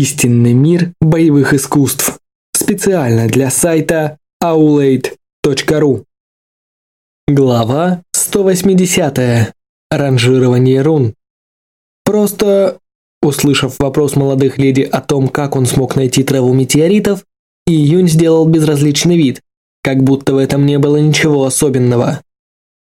«Истинный мир боевых искусств» специально для сайта aulade.ru. Глава 180. Ранжирование рун. Просто, услышав вопрос молодых леди о том, как он смог найти траву метеоритов, Июнь сделал безразличный вид, как будто в этом не было ничего особенного.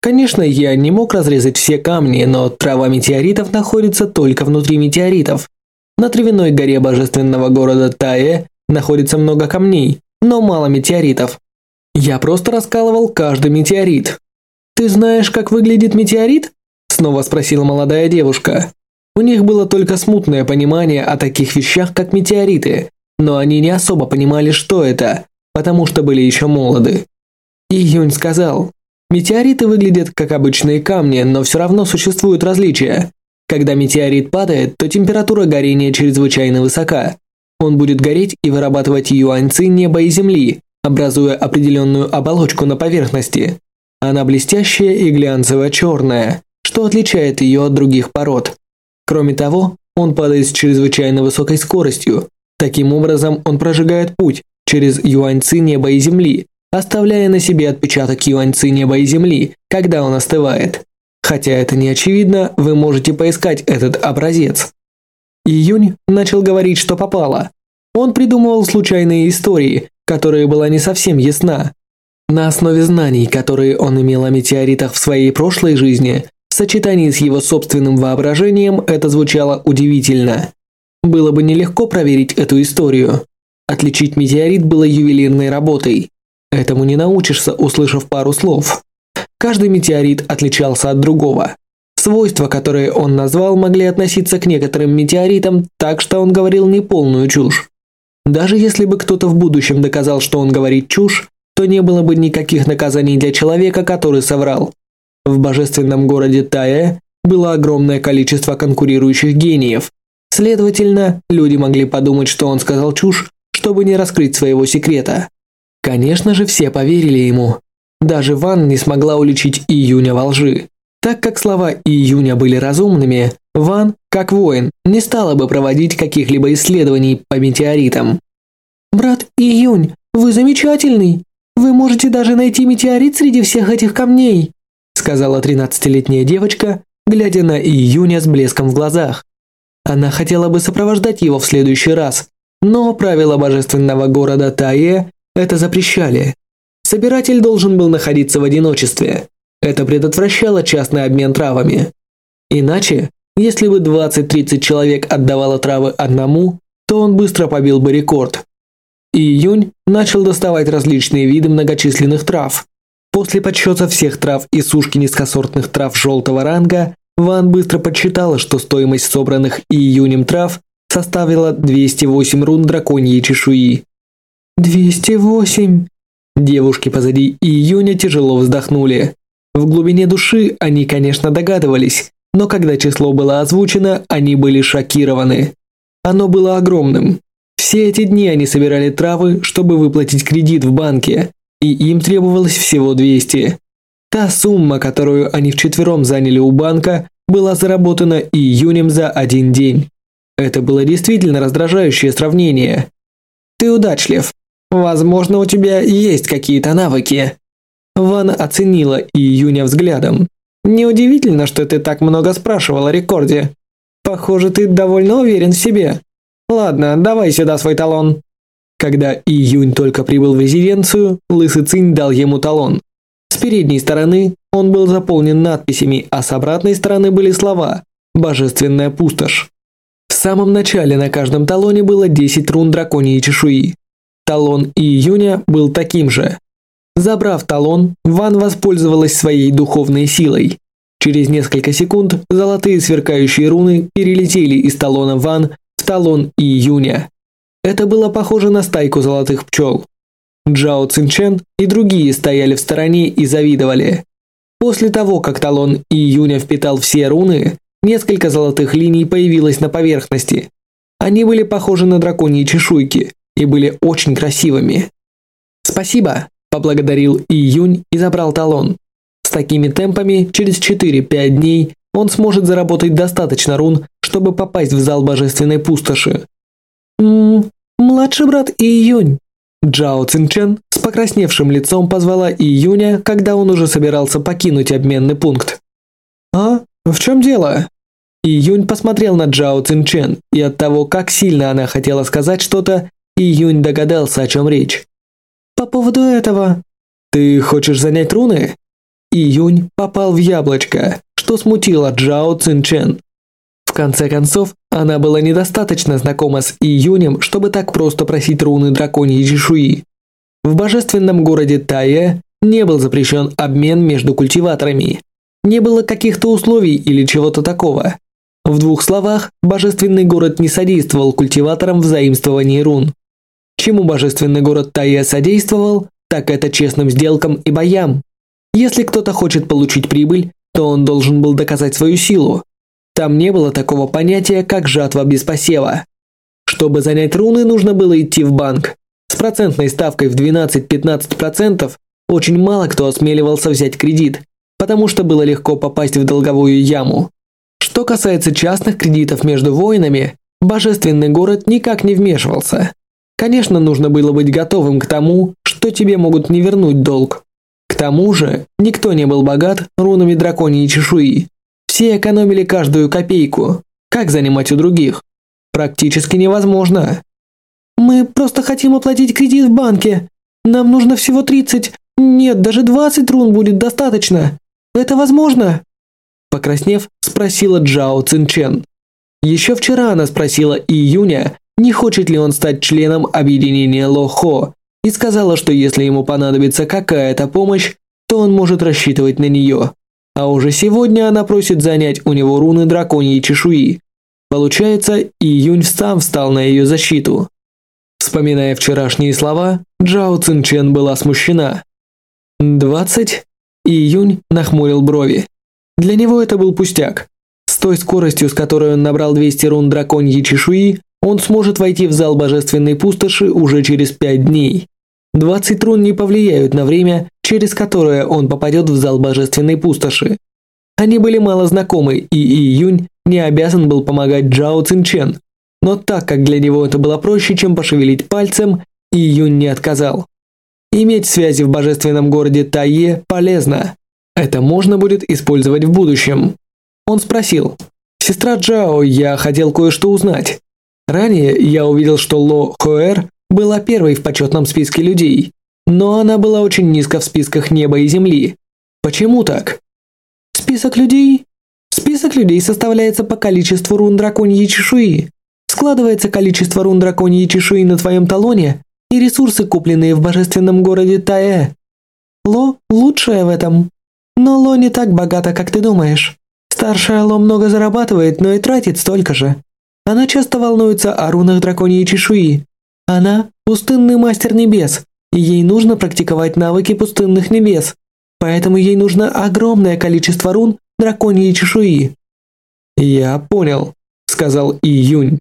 Конечно, я не мог разрезать все камни, но трава метеоритов находится только внутри метеоритов, на травяной горе божественного города Тае находится много камней, но мало метеоритов. Я просто раскалывал каждый метеорит. Ты знаешь, как выглядит метеорит? снова спросила молодая девушка. У них было только смутное понимание о таких вещах, как метеориты, но они не особо понимали, что это, потому что были еще молоды. И сказал: "Метеориты выглядят как обычные камни, но все равно существуют различия. Когда метеорит падает, то температура горения чрезвычайно высока. Он будет гореть и вырабатывать юаньцы неба и земли, образуя определенную оболочку на поверхности. Она блестящая и глянцево-черная, что отличает ее от других пород. Кроме того, он падает с чрезвычайно высокой скоростью. Таким образом, он прожигает путь через юаньцы неба и земли, оставляя на себе отпечаток юаньцы неба и земли, когда он остывает. Хотя это не очевидно, вы можете поискать этот образец. Июнь начал говорить, что попало. Он придумывал случайные истории, которые была не совсем ясна. На основе знаний, которые он имел о метеоритах в своей прошлой жизни, в сочетании с его собственным воображением это звучало удивительно. Было бы нелегко проверить эту историю. Отличить метеорит было ювелирной работой. Этому не научишься, услышав пару слов. Каждый метеорит отличался от другого. Свойства, которые он назвал, могли относиться к некоторым метеоритам, так что он говорил не полную чушь. Даже если бы кто-то в будущем доказал, что он говорит чушь, то не было бы никаких наказаний для человека, который соврал. В божественном городе Тае было огромное количество конкурирующих гениев. Следовательно, люди могли подумать, что он сказал чушь, чтобы не раскрыть своего секрета. Конечно же, все поверили ему, даже Ван не смогла уличить Июня во лжи. Так как слова Июня были разумными, Ван, как воин, не стала бы проводить каких-либо исследований по метеоритам. «Брат Июнь, вы замечательный! Вы можете даже найти метеорит среди всех этих камней!» сказала 13-летняя девочка, глядя на Июня с блеском в глазах. Она хотела бы сопровождать его в следующий раз, но правила божественного города Тае это запрещали собиратель должен был находиться в одиночестве. Это предотвращало частный обмен травами. Иначе, если бы 20-30 человек отдавало травы одному, то он быстро побил бы рекорд. Июнь начал доставать различные виды многочисленных трав. После подсчета всех трав и сушки низкосортных трав желтого ранга, Ван быстро подсчитала, что стоимость собранных Июнем трав составила 208 рун драконьей чешуи. «208! Девушки позади и Июня тяжело вздохнули. В глубине души они, конечно, догадывались, но когда число было озвучено, они были шокированы. Оно было огромным. Все эти дни они собирали травы, чтобы выплатить кредит в банке, и им требовалось всего 200. Та сумма, которую они вчетвером заняли у банка, была заработана июнем за один день. Это было действительно раздражающее сравнение. «Ты удачлив», Возможно, у тебя есть какие-то навыки. Ван оценила Июня взглядом. Неудивительно, что ты так много спрашивал о рекорде. Похоже, ты довольно уверен в себе. Ладно, давай сюда свой талон. Когда Июнь только прибыл в резиденцию, Лысый Цинь дал ему талон. С передней стороны он был заполнен надписями, а с обратной стороны были слова «Божественная пустошь». В самом начале на каждом талоне было 10 рун драконьей чешуи. Талон июня был таким же. Забрав талон, Ван воспользовалась своей духовной силой. Через несколько секунд золотые сверкающие руны перелетели из талона Ван в талон июня. Это было похоже на стайку золотых пчел. Джао Цинчен и другие стояли в стороне и завидовали. После того, как талон июня впитал все руны, несколько золотых линий появилось на поверхности. Они были похожи на драконьи чешуйки, и были очень красивыми. «Спасибо», – поблагодарил Июнь и забрал талон. С такими темпами через 4-5 дней он сможет заработать достаточно рун, чтобы попасть в зал божественной пустоши. «Ммм, младший брат Июнь». Джао Цинчен с покрасневшим лицом позвала Июня, когда он уже собирался покинуть обменный пункт. «А? В чем дело?» Июнь посмотрел на Джао Цинчен, и от того, как сильно она хотела сказать что-то, и Юнь догадался, о чем речь. «По поводу этого...» «Ты хочешь занять руны?» И Юнь попал в яблочко, что смутило Джао Цинчен. В конце концов, она была недостаточно знакома с И Юнем, чтобы так просто просить руны драконьей чешуи. В божественном городе Тая не был запрещен обмен между культиваторами. Не было каких-то условий или чего-то такого. В двух словах, божественный город не содействовал культиваторам в заимствовании рун. Чему божественный город Тая содействовал, так это честным сделкам и боям. Если кто-то хочет получить прибыль, то он должен был доказать свою силу. Там не было такого понятия, как жатва без посева. Чтобы занять руны, нужно было идти в банк. С процентной ставкой в 12-15% очень мало кто осмеливался взять кредит, потому что было легко попасть в долговую яму. Что касается частных кредитов между воинами, божественный город никак не вмешивался. Конечно, нужно было быть готовым к тому, что тебе могут не вернуть долг. К тому же, никто не был богат рунами драконьей чешуи. Все экономили каждую копейку. Как занимать у других? Практически невозможно. «Мы просто хотим оплатить кредит в банке. Нам нужно всего 30, нет, даже 20 рун будет достаточно. Это возможно?» Покраснев, спросила Джао Цинчен. Еще вчера она спросила Июня, не хочет ли он стать членом объединения Лохо, и сказала, что если ему понадобится какая-то помощь, то он может рассчитывать на нее. А уже сегодня она просит занять у него руны драконьей чешуи. Получается, Июнь сам встал на ее защиту. Вспоминая вчерашние слова, Джао Цинчен была смущена. 20. Июнь нахмурил брови. Для него это был пустяк. С той скоростью, с которой он набрал 200 рун драконьей чешуи, он сможет войти в зал божественной пустоши уже через 5 дней. 20 трон не повлияют на время, через которое он попадет в зал божественной пустоши. Они были мало знакомы, и Июнь не обязан был помогать Джао Цинчен, но так как для него это было проще, чем пошевелить пальцем, Июнь не отказал. Иметь связи в божественном городе Тае полезно. Это можно будет использовать в будущем. Он спросил, «Сестра Джао, я хотел кое-что узнать. Ранее я увидел, что Ло Хоэр была первой в почетном списке людей, но она была очень низко в списках неба и земли. Почему так? Список людей? Список людей составляется по количеству рун драконьей чешуи. Складывается количество рун драконьей чешуи на твоем талоне и ресурсы, купленные в божественном городе Таэ. Ло лучшая в этом. Но Ло не так богата, как ты думаешь. Старшая Ло много зарабатывает, но и тратит столько же. Она часто волнуется о рунах драконьей чешуи. Она – пустынный мастер небес, и ей нужно практиковать навыки пустынных небес, поэтому ей нужно огромное количество рун драконьей чешуи. «Я понял», – сказал Июнь.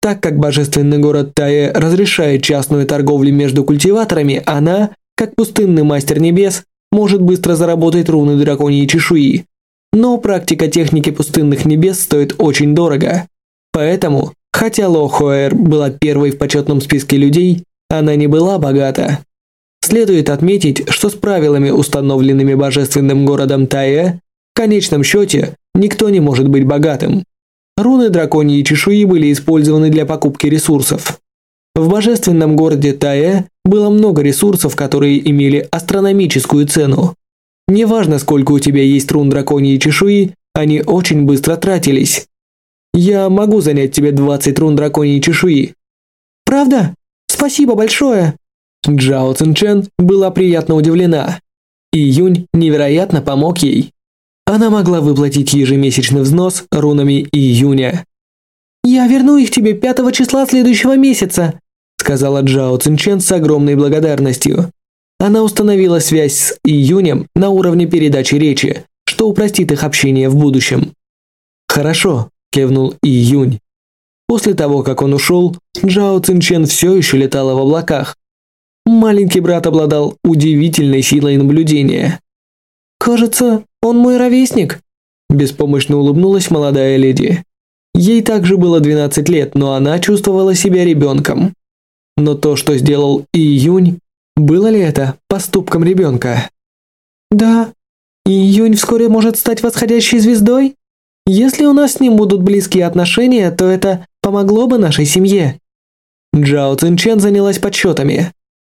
Так как божественный город Тае разрешает частную торговлю между культиваторами, она, как пустынный мастер небес, может быстро заработать руны драконьей чешуи. Но практика техники пустынных небес стоит очень дорого. Поэтому, хотя Ло Хуэр была первой в почетном списке людей, она не была богата. Следует отметить, что с правилами, установленными божественным городом Тае, в конечном счете никто не может быть богатым. Руны драконьей чешуи были использованы для покупки ресурсов. В божественном городе Тае было много ресурсов, которые имели астрономическую цену. Неважно, сколько у тебя есть рун драконьей чешуи, они очень быстро тратились. Я могу занять тебе 20 рун драконьей чешуи. Правда? Спасибо большое. Джао Цинчен была приятно удивлена. Июнь невероятно помог ей. Она могла выплатить ежемесячный взнос рунами июня. «Я верну их тебе 5 числа следующего месяца», сказала Джао Цинчен с огромной благодарностью. Она установила связь с июнем на уровне передачи речи, что упростит их общение в будущем. «Хорошо», кивнул Июнь. После того, как он ушел, Джао Цинчен все еще летала в облаках. Маленький брат обладал удивительной силой наблюдения. «Кажется, он мой ровесник», – беспомощно улыбнулась молодая леди. Ей также было 12 лет, но она чувствовала себя ребенком. Но то, что сделал Июнь, было ли это поступком ребенка? «Да, Июнь вскоре может стать восходящей звездой?» Если у нас с ним будут близкие отношения, то это помогло бы нашей семье. Джао Цинчен занялась подсчетами.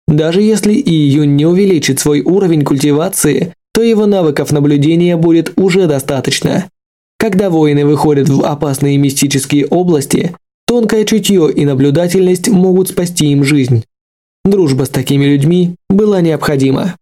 Даже если И Июнь не увеличит свой уровень культивации, то его навыков наблюдения будет уже достаточно. Когда воины выходят в опасные мистические области, тонкое чутье и наблюдательность могут спасти им жизнь. Дружба с такими людьми была необходима.